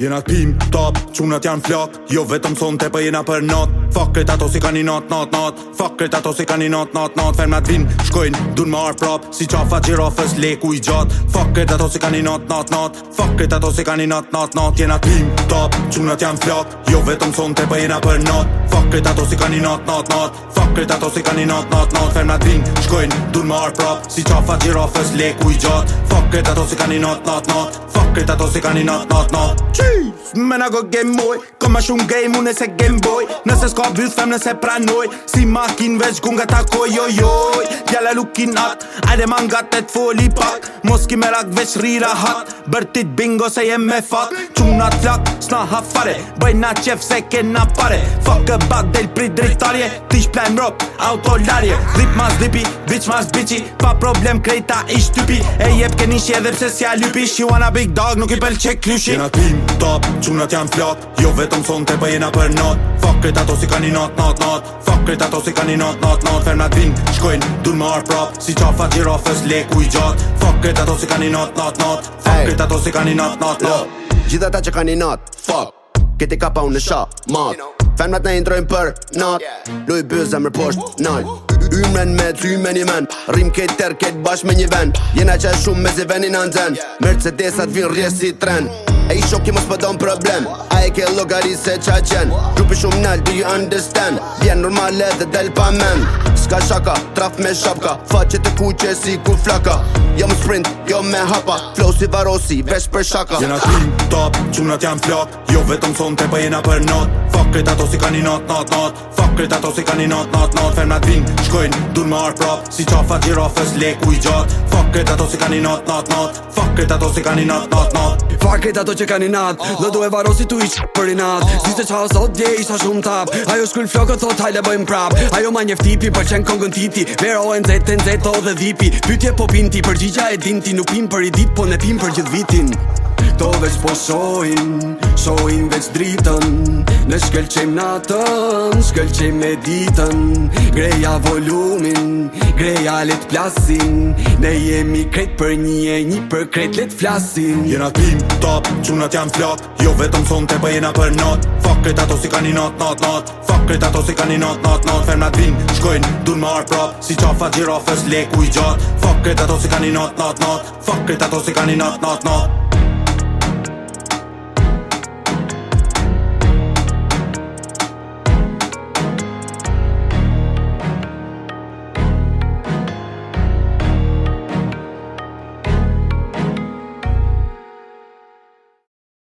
Jena t'pim, top, qunat janë flok Jo vetëm son të për po jena për not Fuck it ato si ka një not, not, not Fuck it ato si ka një not, not, not Fem nga t'vin, shkojnë, dun më arë prop Si qafa gjirofës, leku i gjat Fuck it ato si ka një not, not, not Fuck it ato si ka një not, not, not Jena t'pim, top, Qunat janë flak Jo vetëm son të pëjina për not Fuck krejt ato si ka një not not not Fuck krejt ato si ka një not not not Fem na të vinë, shkojnë, dur më arë prap Si qafa gjirafës, leku i gjatë Fuck krejt ato si ka një not not not Fuck krejt ato si ka një not not not Cheese, me nga go gëmoj Ma shumë game mu nëse gen boj Nëse s'ka bëth fem nëse pranoj Si makin veç gu nga ta koj Jo joj, djale lu at Ajde ma nga të t'foli pak Mos ki me rak veç rira hat Bër tit bingo se jem me fat Quna t'lak, s'na hafare Bëj na qef se ke na pare Fuck e bat del pri dritarje Tish plan rob, auto larje Rip ma zlipi, bitch ma zbici Pa problem krejta ish tupi E jeb ke nishje dhe pse si a lupi She wanna big dog, nuk i pëlqe klushi Jena tim, top, na t'jan flak Jo vetëm kam thonë te bëjena për not Fuck ato si ka një not, not, not Fuck ato si ka një not, not, not Ferna vinë, shkojnë, dur më arë prap Si qafa gjirafës, leku i gjat Fuck ato si ka një not, not, not Fuck ato si ka një not, not, not Gjitha ta që ka një not, fuck Këti ka pa unë në shop, mat Femnat ne introjnë për not Lu i bëzë e mërë poshtë, nalë Ymren me ty me një men Rim kejt ter kejt bash me një ven Jena qaj shumë me zi venin anzen Mercedesat vin rjes si tren E i shoki mos po në problem A e ke logari se qa qen Grupi shumë nal, do you understand Vjen normale dhe del pa men Ska shaka, traf me shapka Facet e kuqe si ku flaka Jo më sprint, jo me hapa Flow si varosi, vesh për shaka Jena tim top, qunat jam flok Jo vetëm son te pa po jena për not Fakrit ato si kanë i not, not, not Fakrit ato si kanë i not, not, not Ferm nat vin, shkojnë, dur më arë prap Si qafa gjirafës, leku i gjatë Fakrit ato si kanë i not, not, not Fakrit ato si kanë i not, not, not Fakrit ato që kanë i nat Dhe du e varo si tu i që për i nat ah. Si se qa sot dje isha shumë tap Ajo shkull flokët thot hajle bëjmë prap Ajo ma njef tipi për qenë kongën titi Vero e nzete, o dhe dhipi Pytje po pinti, përgjigja e dinti Nuk pin për i dit, po ne pin për gjith vitin Këto veç po shojin, shojin veç dritën Ne shkelqim natën, shkelqim me ditën Greja volumin, greja let plasin Ne jemi kret për një e një për kret let flasin Jena tim, top, qunat jam flot Jo vetëm son te për po jena për not Fuck kret ato si ka një not, not, not Fuck kret ato si ka një not, not, not nat vin, shkojn, dun më arë prop Si qafa gjirofës, leku i gjat Fuck kret ato si ka një not, not, not Fuck kret ato si ka një nat, not, not, not.